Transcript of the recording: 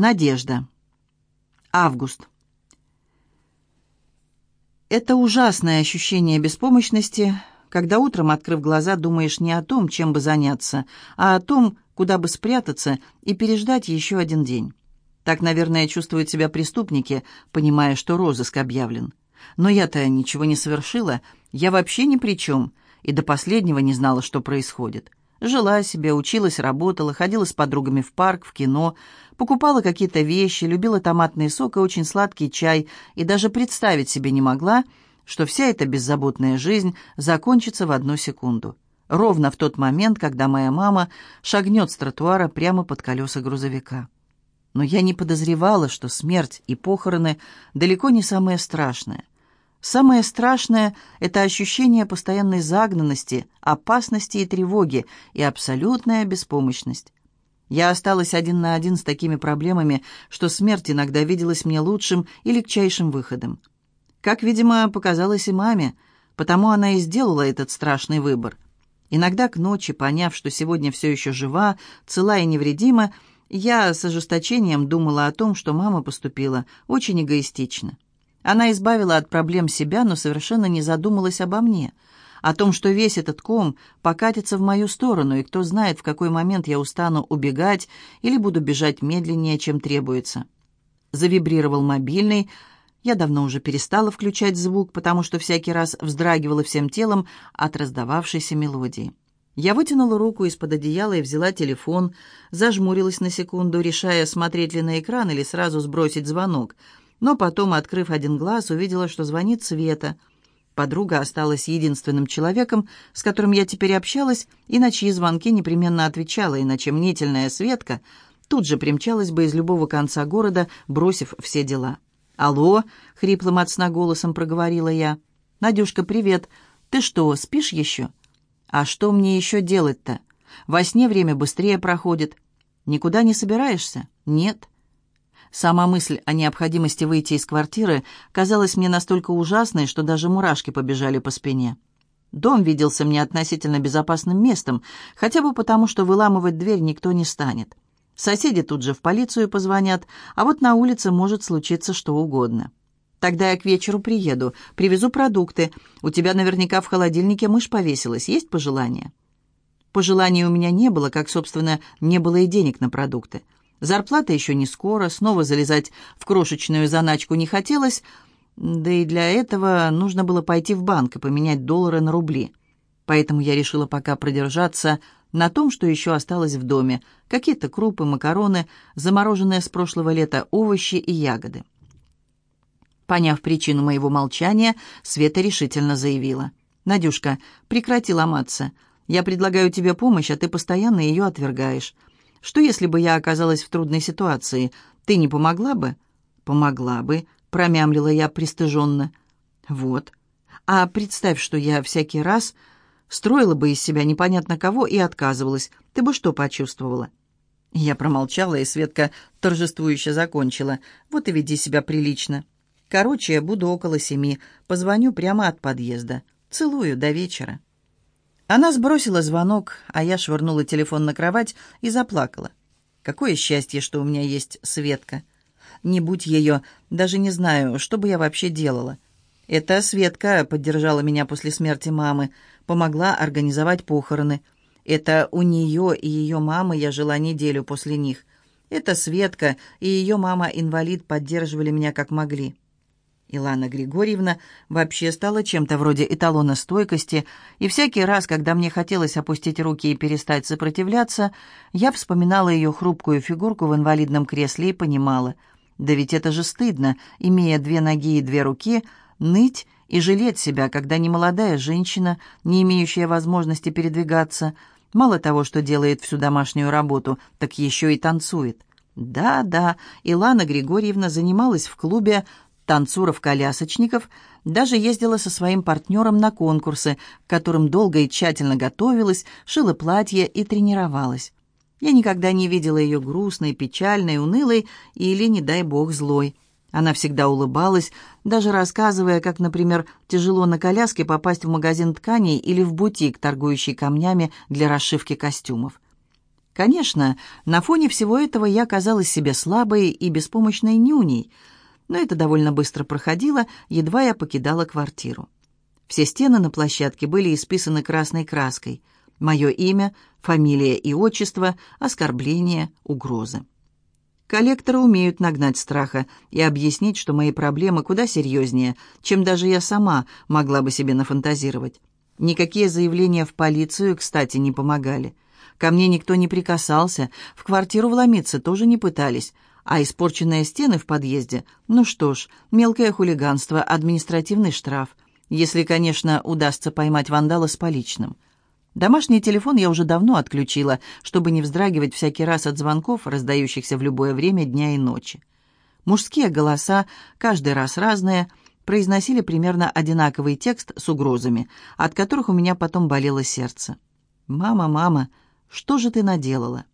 Надежда. Август. Это ужасное ощущение беспомощности, когда утром, открыв глаза, думаешь не о том, чем бы заняться, а о том, куда бы спрятаться и переждать еще один день. Так, наверное, чувствуют себя преступники, понимая, что розыск объявлен. Но я-то ничего не совершила, я вообще ни при чем, и до последнего не знала, что происходит. Жила себе, училась, работала, ходила с подругами в парк, в кино, покупала какие-то вещи, любила томатный сок и очень сладкий чай, и даже представить себе не могла, что вся эта беззаботная жизнь закончится в одну секунду. Ровно в тот момент, когда моя мама шагнет с тротуара прямо под колеса грузовика. Но я не подозревала, что смерть и похороны далеко не самое страшное. Самое страшное — это ощущение постоянной загнанности, опасности и тревоги, и абсолютная беспомощность. Я осталась один на один с такими проблемами, что смерть иногда виделась мне лучшим и легчайшим выходом. Как, видимо, показалось и маме, потому она и сделала этот страшный выбор. Иногда к ночи, поняв, что сегодня все еще жива, цела и невредима, я с ожесточением думала о том, что мама поступила очень эгоистично. Она избавила от проблем себя, но совершенно не задумалась обо мне, о том, что весь этот ком покатится в мою сторону, и кто знает, в какой момент я устану убегать или буду бежать медленнее, чем требуется. Завибрировал мобильный. Я давно уже перестала включать звук, потому что всякий раз вздрагивала всем телом от раздававшейся мелодии. Я вытянула руку из-под одеяла и взяла телефон, зажмурилась на секунду, решая, смотреть ли на экран или сразу сбросить звонок — но потом, открыв один глаз, увидела, что звонит Света. Подруга осталась единственным человеком, с которым я теперь общалась, и на чьи звонки непременно отвечала, иначе мнительная Светка тут же примчалась бы из любого конца города, бросив все дела. «Алло!» — хриплым от сна голосом проговорила я. «Надюшка, привет! Ты что, спишь еще?» «А что мне еще делать-то? Во сне время быстрее проходит. Никуда не собираешься?» «Нет». Сама мысль о необходимости выйти из квартиры казалась мне настолько ужасной, что даже мурашки побежали по спине. Дом виделся мне относительно безопасным местом, хотя бы потому, что выламывать дверь никто не станет. Соседи тут же в полицию позвонят, а вот на улице может случиться что угодно. Тогда я к вечеру приеду, привезу продукты. У тебя наверняка в холодильнике мышь повесилась. Есть пожелания?» Пожеланий у меня не было, как, собственно, не было и денег на продукты. Зарплата еще не скоро, снова залезать в крошечную заначку не хотелось, да и для этого нужно было пойти в банк и поменять доллары на рубли. Поэтому я решила пока продержаться на том, что еще осталось в доме. Какие-то крупы, макароны, замороженные с прошлого лета овощи и ягоды. Поняв причину моего молчания, Света решительно заявила. «Надюшка, прекрати ломаться. Я предлагаю тебе помощь, а ты постоянно ее отвергаешь. Что, если бы я оказалась в трудной ситуации? Ты не помогла бы?» «Помогла бы», — промямлила я пристыженно. «Вот. А представь, что я всякий раз строила бы из себя непонятно кого и отказывалась. Ты бы что почувствовала?» Я промолчала, и Светка торжествующе закончила. «Вот и веди себя прилично. Короче, буду около семи. Позвоню прямо от подъезда. Целую до вечера». Она сбросила звонок, а я швырнула телефон на кровать и заплакала. Какое счастье, что у меня есть Светка. Не будь ее, даже не знаю, что бы я вообще делала. Эта Светка поддержала меня после смерти мамы, помогла организовать похороны. Это у нее и ее мамы я жила неделю после них. Это Светка и ее мама-инвалид поддерживали меня как могли. Илана Григорьевна вообще стала чем-то вроде эталона стойкости, и всякий раз, когда мне хотелось опустить руки и перестать сопротивляться, я вспоминала ее хрупкую фигурку в инвалидном кресле и понимала, да ведь это же стыдно, имея две ноги и две руки, ныть и жалеть себя, когда немолодая женщина, не имеющая возможности передвигаться, мало того, что делает всю домашнюю работу, так еще и танцует. Да, да, Илана Григорьевна занималась в клубе танцоров-колясочников, даже ездила со своим партнером на конкурсы, к которым долго и тщательно готовилась, шила платье и тренировалась. Я никогда не видела ее грустной, печальной, унылой или, не дай бог, злой. Она всегда улыбалась, даже рассказывая, как, например, тяжело на коляске попасть в магазин тканей или в бутик, торгующий камнями для расшивки костюмов. Конечно, на фоне всего этого я казалась себе слабой и беспомощной нюней, но это довольно быстро проходило, едва я покидала квартиру. Все стены на площадке были исписаны красной краской. Мое имя, фамилия и отчество, оскорбления, угрозы. Коллекторы умеют нагнать страха и объяснить, что мои проблемы куда серьезнее, чем даже я сама могла бы себе нафантазировать. Никакие заявления в полицию, кстати, не помогали. Ко мне никто не прикасался, в квартиру вломиться тоже не пытались, а испорченные стены в подъезде, ну что ж, мелкое хулиганство, административный штраф, если, конечно, удастся поймать вандала с поличным. Домашний телефон я уже давно отключила, чтобы не вздрагивать всякий раз от звонков, раздающихся в любое время дня и ночи. Мужские голоса, каждый раз разные, произносили примерно одинаковый текст с угрозами, от которых у меня потом болело сердце. «Мама, мама, что же ты наделала?»